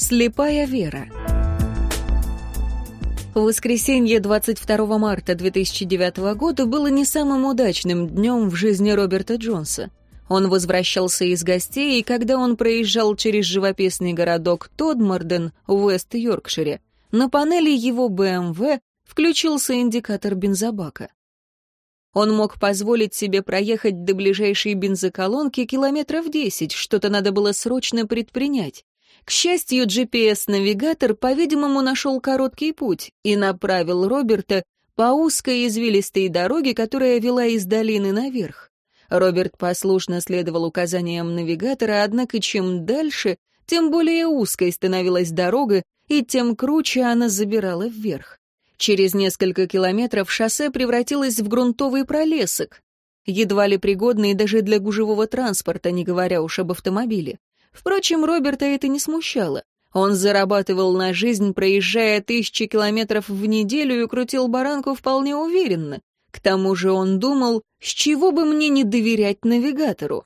Слепая вера. Воскресенье 22 марта 2009 года было не самым удачным днем в жизни Роберта Джонса. Он возвращался из гостей, и когда он проезжал через живописный городок Тодморден в Уэст-Йоркшире, на панели его БМВ включился индикатор бензобака. Он мог позволить себе проехать до ближайшей бензоколонки километров десять, что-то надо было срочно предпринять. К счастью, GPS-навигатор, по-видимому, нашел короткий путь и направил Роберта по узкой извилистой дороге, которая вела из долины наверх. Роберт послушно следовал указаниям навигатора, однако чем дальше, тем более узкой становилась дорога, и тем круче она забирала вверх. Через несколько километров шоссе превратилось в грунтовый пролесок, едва ли пригодный даже для гужевого транспорта, не говоря уж об автомобиле. Впрочем, Роберта это не смущало. Он зарабатывал на жизнь, проезжая тысячи километров в неделю и крутил баранку вполне уверенно. К тому же он думал, с чего бы мне не доверять навигатору.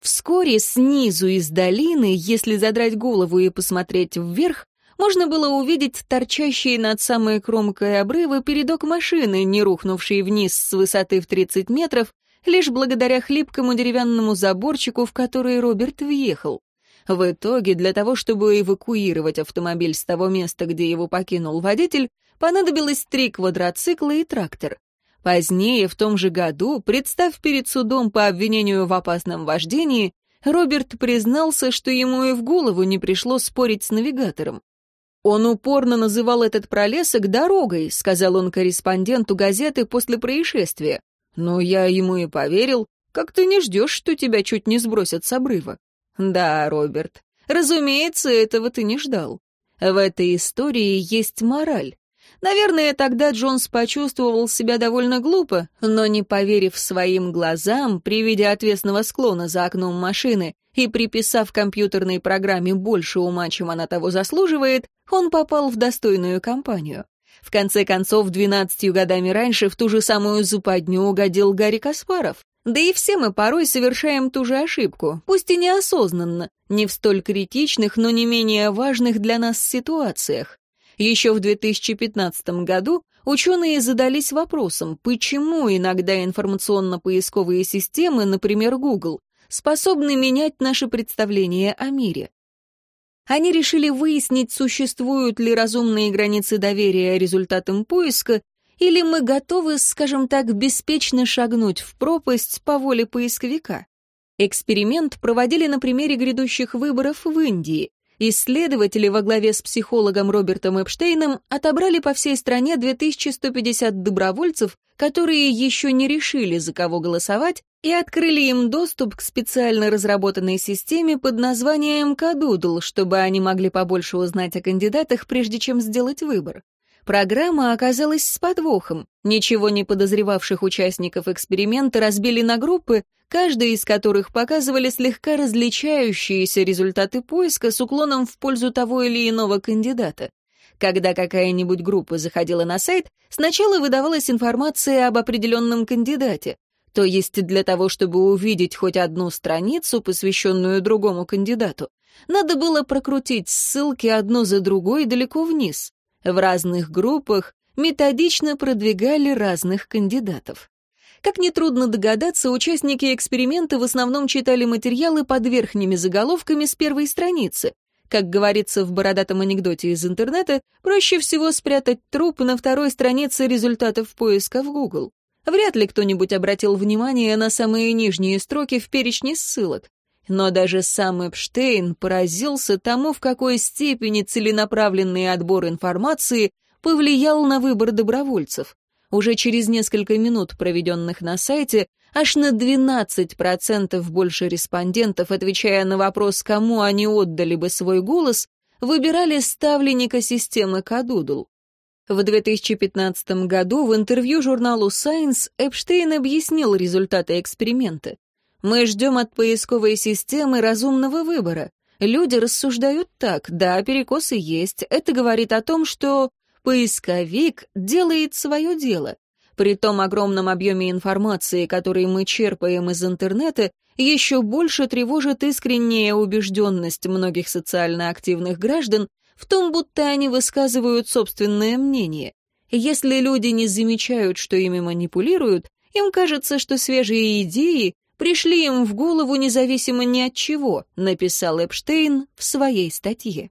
Вскоре снизу из долины, если задрать голову и посмотреть вверх, можно было увидеть торчащие над самой кромкой обрыва передок машины, не рухнувший вниз с высоты в 30 метров, лишь благодаря хлипкому деревянному заборчику, в который Роберт въехал. В итоге, для того, чтобы эвакуировать автомобиль с того места, где его покинул водитель, понадобилось три квадроцикла и трактор. Позднее, в том же году, представ перед судом по обвинению в опасном вождении, Роберт признался, что ему и в голову не пришло спорить с навигатором. «Он упорно называл этот пролесок дорогой», — сказал он корреспонденту газеты после происшествия. «Ну, я ему и поверил. Как ты не ждешь, что тебя чуть не сбросят с обрыва?» «Да, Роберт, разумеется, этого ты не ждал. В этой истории есть мораль. Наверное, тогда Джонс почувствовал себя довольно глупо, но не поверив своим глазам при виде отвесного склона за окном машины и приписав компьютерной программе больше ума, чем она того заслуживает, он попал в достойную компанию. В конце концов, двенадцатью годами раньше в ту же самую западню угодил Гарри Каспаров. Да и все мы порой совершаем ту же ошибку, пусть и неосознанно, не в столь критичных, но не менее важных для нас ситуациях. Еще в 2015 году ученые задались вопросом, почему иногда информационно-поисковые системы, например, Google, способны менять наше представление о мире. Они решили выяснить, существуют ли разумные границы доверия результатам поиска, или мы готовы, скажем так, беспечно шагнуть в пропасть по воле поисковика. Эксперимент проводили на примере грядущих выборов в Индии. Исследователи во главе с психологом Робертом Эпштейном отобрали по всей стране 2150 добровольцев, которые еще не решили, за кого голосовать, и открыли им доступ к специально разработанной системе под названием «Кадудл», чтобы они могли побольше узнать о кандидатах, прежде чем сделать выбор. Программа оказалась с подвохом. Ничего не подозревавших участников эксперимента разбили на группы, каждая из которых показывали слегка различающиеся результаты поиска с уклоном в пользу того или иного кандидата. Когда какая-нибудь группа заходила на сайт, сначала выдавалась информация об определенном кандидате. То есть для того, чтобы увидеть хоть одну страницу, посвященную другому кандидату, надо было прокрутить ссылки одну за другой далеко вниз. В разных группах методично продвигали разных кандидатов. Как нетрудно догадаться, участники эксперимента в основном читали материалы под верхними заголовками с первой страницы. Как говорится в бородатом анекдоте из интернета, проще всего спрятать труп на второй странице результатов поиска в Google. Вряд ли кто-нибудь обратил внимание на самые нижние строки в перечне ссылок. Но даже сам Эпштейн поразился тому, в какой степени целенаправленный отбор информации повлиял на выбор добровольцев. Уже через несколько минут, проведенных на сайте, аж на 12% больше респондентов, отвечая на вопрос, кому они отдали бы свой голос, выбирали ставленника системы Кадудл. В 2015 году в интервью журналу Science Эпштейн объяснил результаты эксперимента. «Мы ждем от поисковой системы разумного выбора. Люди рассуждают так, да, перекосы есть. Это говорит о том, что поисковик делает свое дело. При том огромном объеме информации, который мы черпаем из интернета, еще больше тревожит искренняя убежденность многих социально активных граждан в том, будто они высказывают собственное мнение. Если люди не замечают, что ими манипулируют, им кажется, что свежие идеи пришли им в голову независимо ни от чего, написал Эпштейн в своей статье.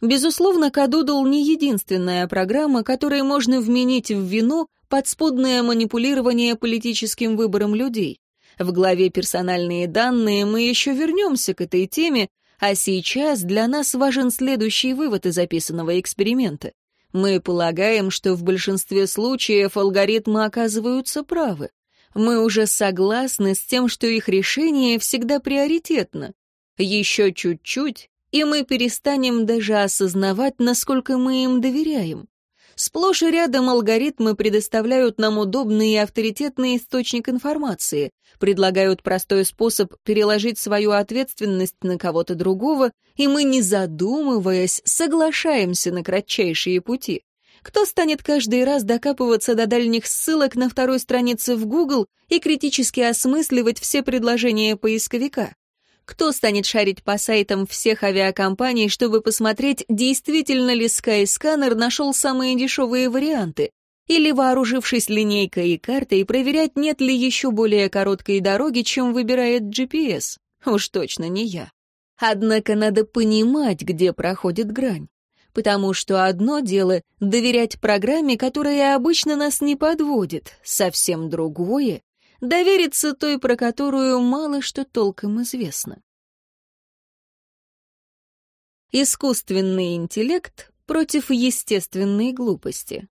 Безусловно, Кадудл не единственная программа, которой можно вменить в вину подспудное манипулирование политическим выбором людей. В главе «Персональные данные» мы еще вернемся к этой теме, а сейчас для нас важен следующий вывод из записанного эксперимента. Мы полагаем, что в большинстве случаев алгоритмы оказываются правы. Мы уже согласны с тем, что их решение всегда приоритетно. Еще чуть-чуть, и мы перестанем даже осознавать, насколько мы им доверяем. Сплошь и рядом алгоритмы предоставляют нам удобный и авторитетный источник информации, предлагают простой способ переложить свою ответственность на кого-то другого, и мы, не задумываясь, соглашаемся на кратчайшие пути. Кто станет каждый раз докапываться до дальних ссылок на второй странице в Google и критически осмысливать все предложения поисковика? Кто станет шарить по сайтам всех авиакомпаний, чтобы посмотреть, действительно ли Skyscanner нашел самые дешевые варианты? Или, вооружившись линейкой и картой, проверять, нет ли еще более короткой дороги, чем выбирает GPS? Уж точно не я. Однако надо понимать, где проходит грань. Потому что одно дело — доверять программе, которая обычно нас не подводит, совсем другое довериться той, про которую мало что толком известно. Искусственный интеллект против естественной глупости.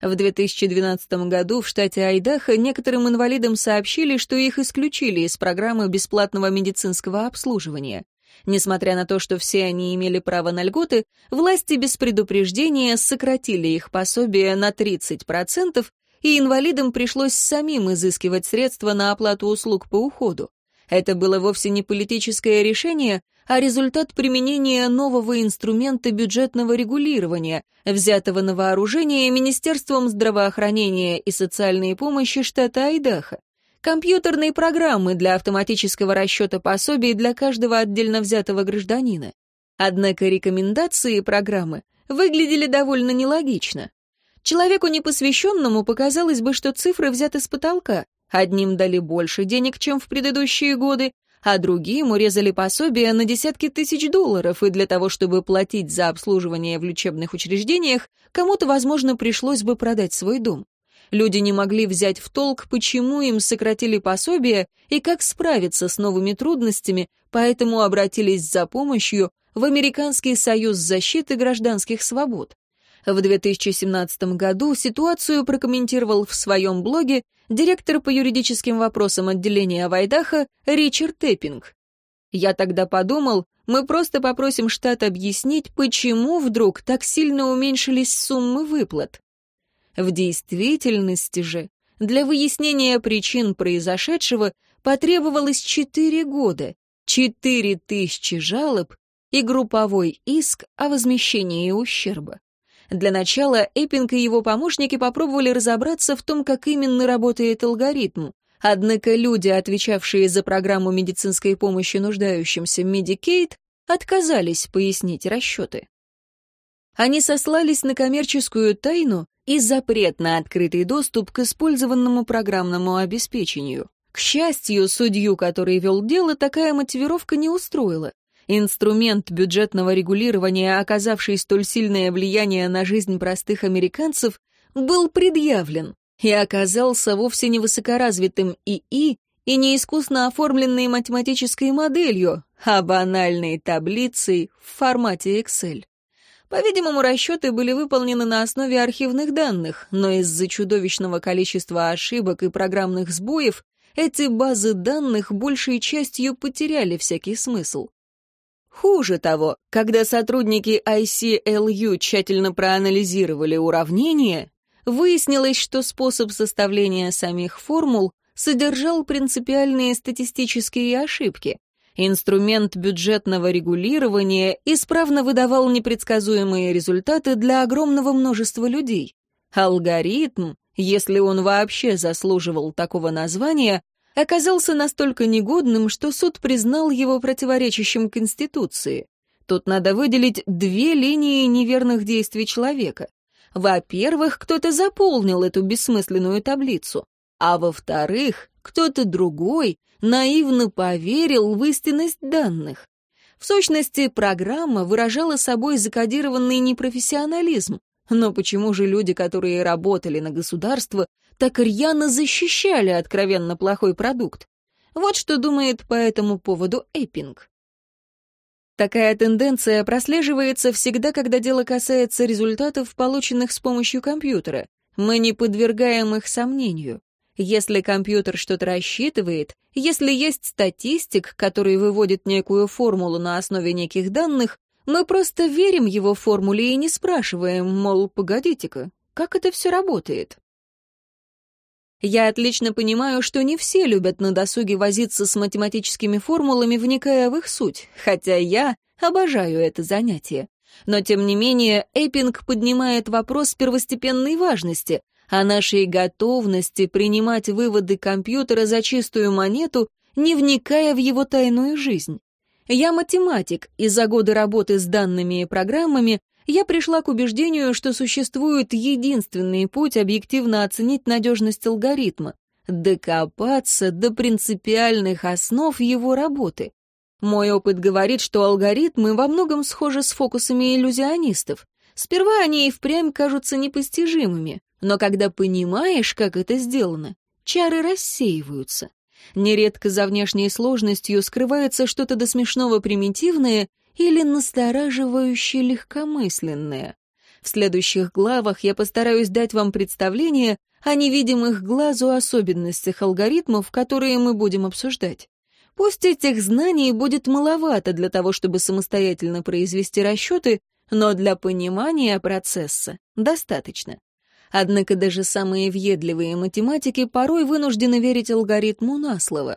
В 2012 году в штате Айдахо некоторым инвалидам сообщили, что их исключили из программы бесплатного медицинского обслуживания. Несмотря на то, что все они имели право на льготы, власти без предупреждения сократили их пособие на 30%, и инвалидам пришлось самим изыскивать средства на оплату услуг по уходу. Это было вовсе не политическое решение, а результат применения нового инструмента бюджетного регулирования, взятого на вооружение Министерством здравоохранения и социальной помощи штата Айдахо. Компьютерные программы для автоматического расчета пособий для каждого отдельно взятого гражданина. Однако рекомендации программы выглядели довольно нелогично. Человеку непосвященному показалось бы, что цифры взяты с потолка. Одним дали больше денег, чем в предыдущие годы, а другим урезали пособия на десятки тысяч долларов, и для того, чтобы платить за обслуживание в лечебных учреждениях, кому-то, возможно, пришлось бы продать свой дом. Люди не могли взять в толк, почему им сократили пособия и как справиться с новыми трудностями, поэтому обратились за помощью в Американский союз защиты гражданских свобод. В 2017 году ситуацию прокомментировал в своем блоге директор по юридическим вопросам отделения Вайдаха Ричард Теппинг. Я тогда подумал, мы просто попросим штат объяснить, почему вдруг так сильно уменьшились суммы выплат. В действительности же для выяснения причин произошедшего потребовалось 4 года, 4 тысячи жалоб и групповой иск о возмещении ущерба. Для начала Эппинг и его помощники попробовали разобраться в том, как именно работает алгоритм. Однако люди, отвечавшие за программу медицинской помощи нуждающимся Medicaid, отказались пояснить расчеты. Они сослались на коммерческую тайну и запрет на открытый доступ к использованному программному обеспечению. К счастью, судью, который вел дело, такая мотивировка не устроила. Инструмент бюджетного регулирования, оказавший столь сильное влияние на жизнь простых американцев, был предъявлен и оказался вовсе не высокоразвитым ИИ и не искусно оформленной математической моделью, а банальной таблицей в формате Excel. По-видимому, расчеты были выполнены на основе архивных данных, но из-за чудовищного количества ошибок и программных сбоев эти базы данных большей частью потеряли всякий смысл. Хуже того, когда сотрудники ICLU тщательно проанализировали уравнения, выяснилось, что способ составления самих формул содержал принципиальные статистические ошибки. Инструмент бюджетного регулирования исправно выдавал непредсказуемые результаты для огромного множества людей. Алгоритм, если он вообще заслуживал такого названия, оказался настолько негодным, что суд признал его противоречащим Конституции. Тут надо выделить две линии неверных действий человека. Во-первых, кто-то заполнил эту бессмысленную таблицу, а во-вторых, кто-то другой наивно поверил в истинность данных. В сущности, программа выражала собой закодированный непрофессионализм. Но почему же люди, которые работали на государство, так рьяно защищали откровенно плохой продукт? Вот что думает по этому поводу Эппинг. Такая тенденция прослеживается всегда, когда дело касается результатов, полученных с помощью компьютера. Мы не подвергаем их сомнению. Если компьютер что-то рассчитывает, если есть статистик, который выводит некую формулу на основе неких данных, мы просто верим его формуле и не спрашиваем, мол, погодите-ка, как это все работает? Я отлично понимаю, что не все любят на досуге возиться с математическими формулами, вникая в их суть, хотя я обожаю это занятие. Но, тем не менее, Эппинг поднимает вопрос первостепенной важности, о нашей готовности принимать выводы компьютера за чистую монету, не вникая в его тайную жизнь. Я математик, и за годы работы с данными и программами я пришла к убеждению, что существует единственный путь объективно оценить надежность алгоритма — докопаться до принципиальных основ его работы. Мой опыт говорит, что алгоритмы во многом схожи с фокусами иллюзионистов. Сперва они и впрямь кажутся непостижимыми, но когда понимаешь, как это сделано, чары рассеиваются. Нередко за внешней сложностью скрывается что-то до смешного примитивное или настораживающе легкомысленное. В следующих главах я постараюсь дать вам представление о невидимых глазу особенностях алгоритмов, которые мы будем обсуждать. Пусть этих знаний будет маловато для того, чтобы самостоятельно произвести расчеты, но для понимания процесса достаточно. Однако даже самые въедливые математики порой вынуждены верить алгоритму на слово.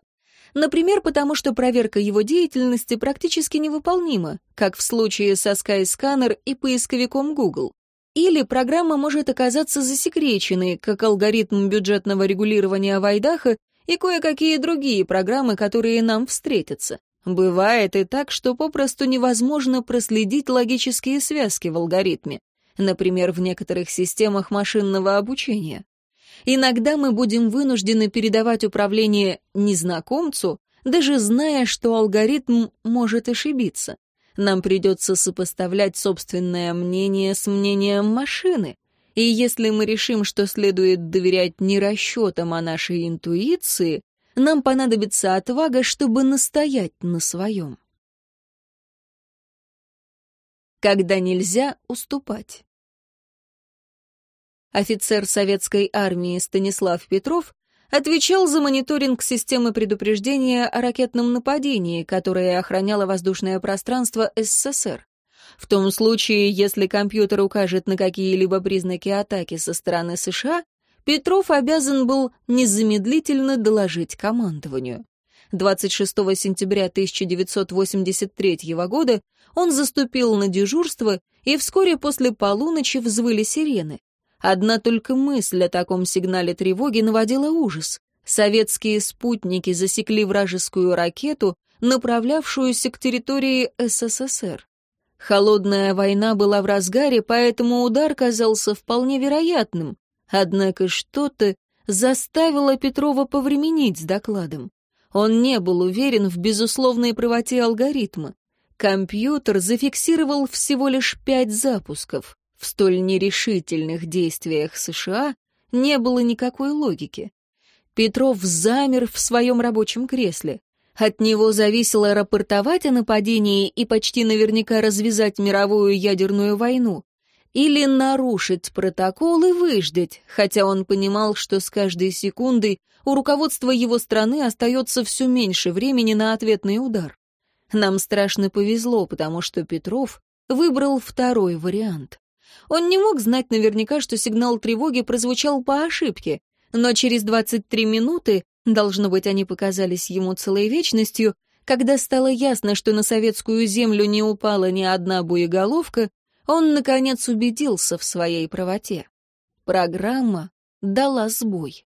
Например, потому что проверка его деятельности практически невыполнима, как в случае со Skyscanner и поисковиком Google. Или программа может оказаться засекреченной, как алгоритм бюджетного регулирования Вайдаха и кое-какие другие программы, которые нам встретятся. Бывает и так, что попросту невозможно проследить логические связки в алгоритме, например, в некоторых системах машинного обучения. Иногда мы будем вынуждены передавать управление незнакомцу, даже зная, что алгоритм может ошибиться. Нам придется сопоставлять собственное мнение с мнением машины. И если мы решим, что следует доверять не расчетам, а нашей интуиции, нам понадобится отвага, чтобы настоять на своем. Когда нельзя уступать офицер советской армии Станислав Петров, отвечал за мониторинг системы предупреждения о ракетном нападении, которое охраняло воздушное пространство СССР. В том случае, если компьютер укажет на какие-либо признаки атаки со стороны США, Петров обязан был незамедлительно доложить командованию. 26 сентября 1983 года он заступил на дежурство, и вскоре после полуночи взвыли сирены. Одна только мысль о таком сигнале тревоги наводила ужас. Советские спутники засекли вражескую ракету, направлявшуюся к территории СССР. Холодная война была в разгаре, поэтому удар казался вполне вероятным. Однако что-то заставило Петрова повременить с докладом. Он не был уверен в безусловной правоте алгоритма. Компьютер зафиксировал всего лишь пять запусков. В столь нерешительных действиях США не было никакой логики. Петров замер в своем рабочем кресле. От него зависело рапортовать о нападении и почти наверняка развязать мировую ядерную войну. Или нарушить протокол и выждать, хотя он понимал, что с каждой секундой у руководства его страны остается все меньше времени на ответный удар. Нам страшно повезло, потому что Петров выбрал второй вариант. Он не мог знать наверняка, что сигнал тревоги прозвучал по ошибке, но через 23 минуты, должно быть, они показались ему целой вечностью, когда стало ясно, что на советскую землю не упала ни одна боеголовка, он, наконец, убедился в своей правоте. Программа дала сбой.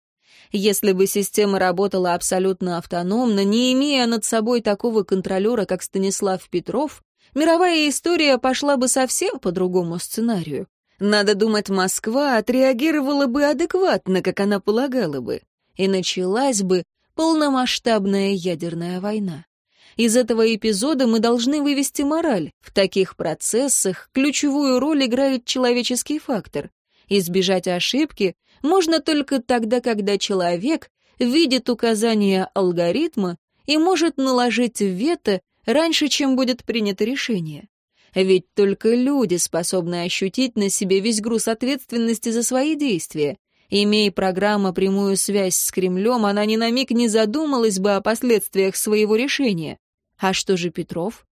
Если бы система работала абсолютно автономно, не имея над собой такого контролера, как Станислав Петров, мировая история пошла бы совсем по другому сценарию. Надо думать, Москва отреагировала бы адекватно, как она полагала бы, и началась бы полномасштабная ядерная война. Из этого эпизода мы должны вывести мораль. В таких процессах ключевую роль играет человеческий фактор. Избежать ошибки можно только тогда, когда человек видит указания алгоритма и может наложить вето раньше, чем будет принято решение. Ведь только люди способны ощутить на себе весь груз ответственности за свои действия. Имея программа прямую связь с Кремлем, она ни на миг не задумалась бы о последствиях своего решения. А что же Петров?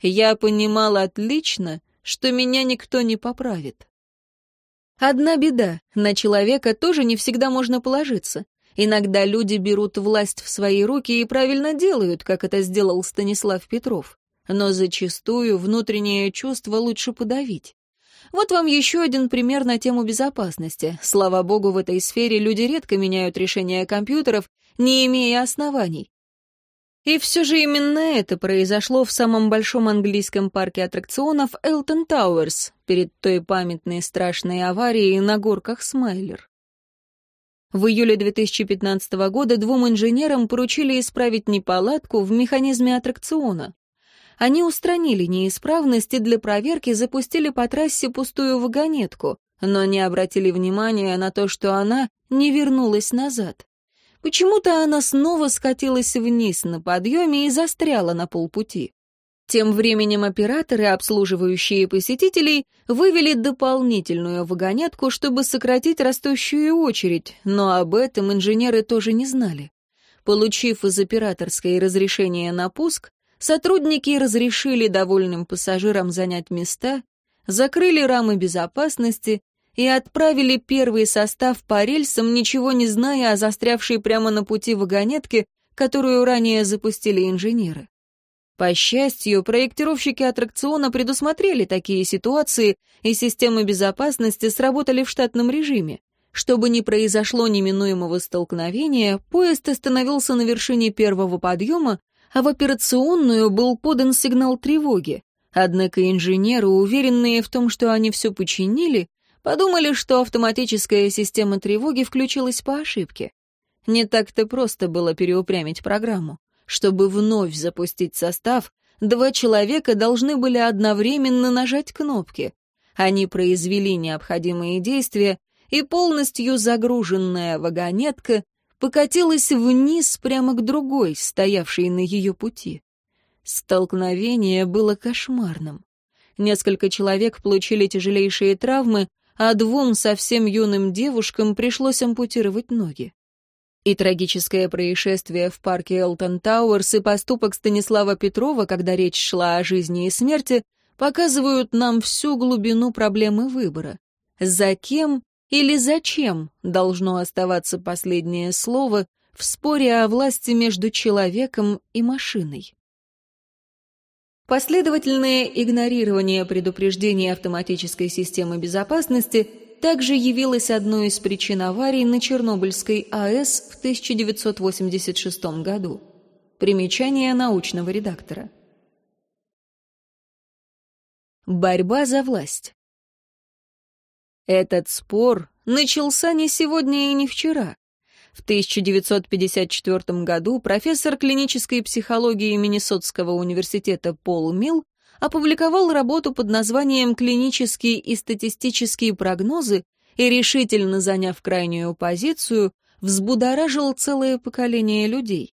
Я понимал отлично, что меня никто не поправит. Одна беда, на человека тоже не всегда можно положиться. Иногда люди берут власть в свои руки и правильно делают, как это сделал Станислав Петров. Но зачастую внутреннее чувство лучше подавить. Вот вам еще один пример на тему безопасности. Слава богу, в этой сфере люди редко меняют решения компьютеров, не имея оснований. И все же именно это произошло в самом большом английском парке аттракционов Элтон Тауэрс перед той памятной страшной аварией на горках Смайлер. В июле 2015 года двум инженерам поручили исправить неполадку в механизме аттракциона. Они устранили неисправности для проверки запустили по трассе пустую вагонетку, но не обратили внимания на то, что она не вернулась назад. Почему-то она снова скатилась вниз на подъеме и застряла на полпути. Тем временем операторы, обслуживающие посетителей, вывели дополнительную вагонетку, чтобы сократить растущую очередь, но об этом инженеры тоже не знали. Получив из операторской разрешение на пуск, сотрудники разрешили довольным пассажирам занять места, закрыли рамы безопасности и отправили первый состав по рельсам, ничего не зная о застрявшей прямо на пути вагонетке, которую ранее запустили инженеры. По счастью, проектировщики аттракциона предусмотрели такие ситуации, и системы безопасности сработали в штатном режиме. Чтобы не произошло неминуемого столкновения, поезд остановился на вершине первого подъема, а в операционную был подан сигнал тревоги. Однако инженеры, уверенные в том, что они все починили, Подумали, что автоматическая система тревоги включилась по ошибке. Не так-то просто было переупрямить программу. Чтобы вновь запустить состав, два человека должны были одновременно нажать кнопки. Они произвели необходимые действия, и полностью загруженная вагонетка покатилась вниз прямо к другой, стоявшей на ее пути. Столкновение было кошмарным. Несколько человек получили тяжелейшие травмы, а двум совсем юным девушкам пришлось ампутировать ноги. И трагическое происшествие в парке Элтон Тауэрс и поступок Станислава Петрова, когда речь шла о жизни и смерти, показывают нам всю глубину проблемы выбора. За кем или зачем должно оставаться последнее слово в споре о власти между человеком и машиной? Последовательное игнорирование предупреждений автоматической системы безопасности также явилось одной из причин аварий на Чернобыльской АЭС в 1986 году. Примечание научного редактора. Борьба за власть. Этот спор начался не сегодня и не вчера. В 1954 году профессор клинической психологии Миннесотского университета Пол Милл опубликовал работу под названием «Клинические и статистические прогнозы» и, решительно заняв крайнюю позицию, взбудоражил целое поколение людей.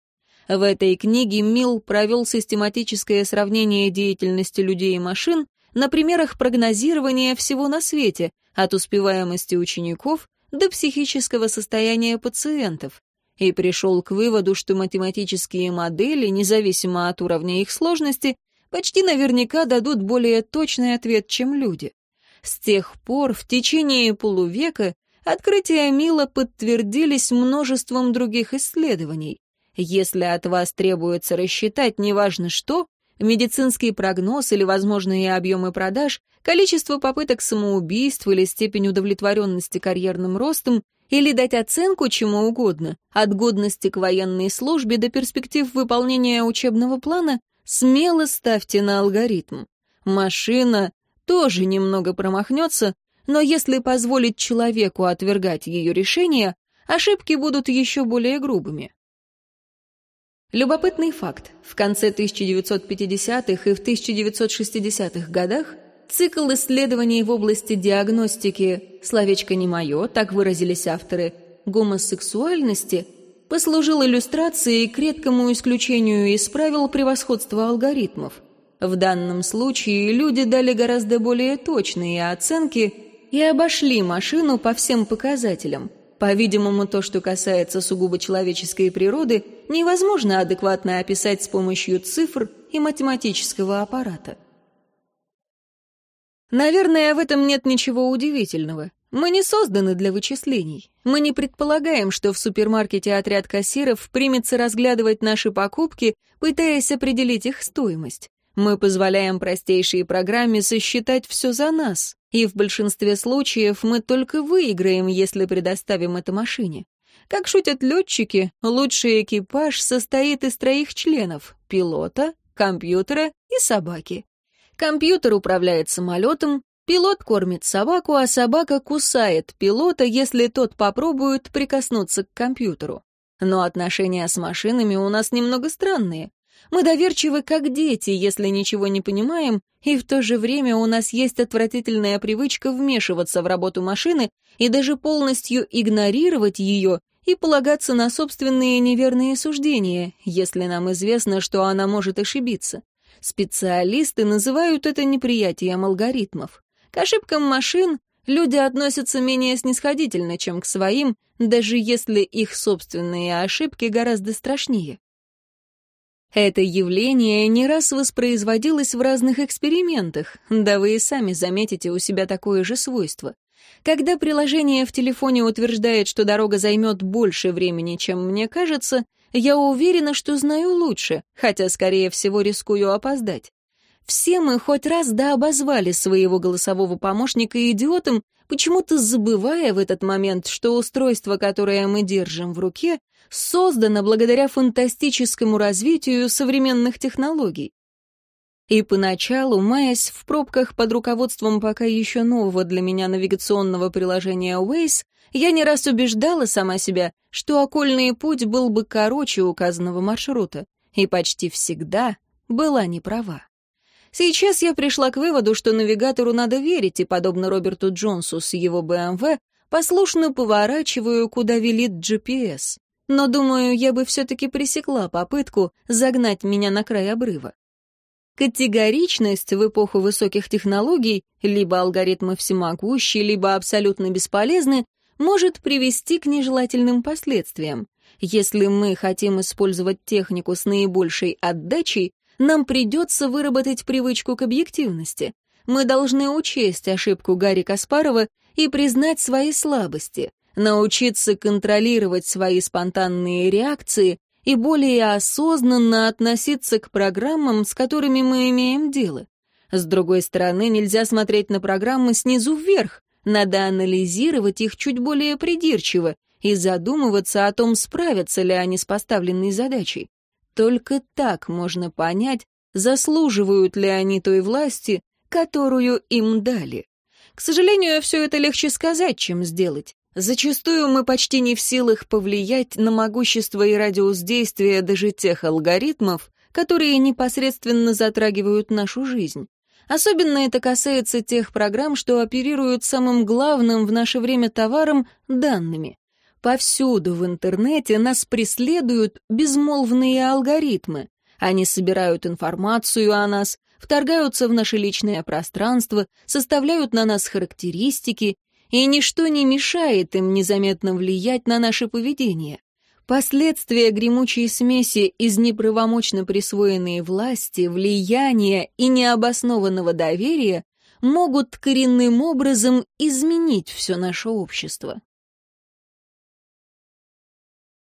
В этой книге Милл провел систематическое сравнение деятельности людей и машин на примерах прогнозирования всего на свете, от успеваемости учеников до психического состояния пациентов и пришел к выводу, что математические модели, независимо от уровня их сложности, почти наверняка дадут более точный ответ, чем люди. С тех пор, в течение полувека, открытия Мила подтвердились множеством других исследований. Если от вас требуется рассчитать неважно что, медицинский прогноз или возможные объемы продаж, количество попыток самоубийств или степень удовлетворенности карьерным ростом, или дать оценку чему угодно, от годности к военной службе до перспектив выполнения учебного плана, смело ставьте на алгоритм. Машина тоже немного промахнется, но если позволить человеку отвергать ее решения, ошибки будут еще более грубыми. Любопытный факт. В конце 1950-х и в 1960-х годах цикл исследований в области диагностики «словечко не мое», так выразились авторы, гомосексуальности, послужил иллюстрацией к редкому исключению из правил превосходства алгоритмов. В данном случае люди дали гораздо более точные оценки и обошли машину по всем показателям – по-видимому, то, что касается сугубо человеческой природы, невозможно адекватно описать с помощью цифр и математического аппарата. Наверное, в этом нет ничего удивительного. Мы не созданы для вычислений. Мы не предполагаем, что в супермаркете отряд кассиров примется разглядывать наши покупки, пытаясь определить их стоимость. Мы позволяем простейшей программе сосчитать все за нас, и в большинстве случаев мы только выиграем, если предоставим это машине. Как шутят летчики, лучший экипаж состоит из троих членов — пилота, компьютера и собаки. Компьютер управляет самолетом, пилот кормит собаку, а собака кусает пилота, если тот попробует прикоснуться к компьютеру. Но отношения с машинами у нас немного странные. Мы доверчивы, как дети, если ничего не понимаем, и в то же время у нас есть отвратительная привычка вмешиваться в работу машины и даже полностью игнорировать ее и полагаться на собственные неверные суждения, если нам известно, что она может ошибиться. Специалисты называют это неприятием алгоритмов. К ошибкам машин люди относятся менее снисходительно, чем к своим, даже если их собственные ошибки гораздо страшнее. Это явление не раз воспроизводилось в разных экспериментах, да вы и сами заметите у себя такое же свойство. Когда приложение в телефоне утверждает, что дорога займет больше времени, чем мне кажется, я уверена, что знаю лучше, хотя, скорее всего, рискую опоздать. Все мы хоть раз да обозвали своего голосового помощника идиотом, почему-то забывая в этот момент, что устройство, которое мы держим в руке, создано благодаря фантастическому развитию современных технологий. И поначалу, маясь в пробках под руководством пока еще нового для меня навигационного приложения Waze, я не раз убеждала сама себя, что окольный путь был бы короче указанного маршрута, и почти всегда была не права. Сейчас я пришла к выводу, что навигатору надо верить, и, подобно Роберту Джонсу с его БМВ, послушно поворачиваю, куда велит GPS но, думаю, я бы все-таки пресекла попытку загнать меня на край обрыва. Категоричность в эпоху высоких технологий, либо алгоритмы всемогущие, либо абсолютно бесполезны, может привести к нежелательным последствиям. Если мы хотим использовать технику с наибольшей отдачей, нам придется выработать привычку к объективности. Мы должны учесть ошибку Гарри Каспарова и признать свои слабости научиться контролировать свои спонтанные реакции и более осознанно относиться к программам, с которыми мы имеем дело. С другой стороны, нельзя смотреть на программы снизу вверх, надо анализировать их чуть более придирчиво и задумываться о том, справятся ли они с поставленной задачей. Только так можно понять, заслуживают ли они той власти, которую им дали. К сожалению, все это легче сказать, чем сделать. Зачастую мы почти не в силах повлиять на могущество и радиус действия даже тех алгоритмов, которые непосредственно затрагивают нашу жизнь. Особенно это касается тех программ, что оперируют самым главным в наше время товаром — данными. Повсюду в интернете нас преследуют безмолвные алгоритмы. Они собирают информацию о нас, вторгаются в наше личное пространство, составляют на нас характеристики и ничто не мешает им незаметно влиять на наше поведение. Последствия гремучей смеси из неправомочно присвоенной власти, влияния и необоснованного доверия могут коренным образом изменить все наше общество.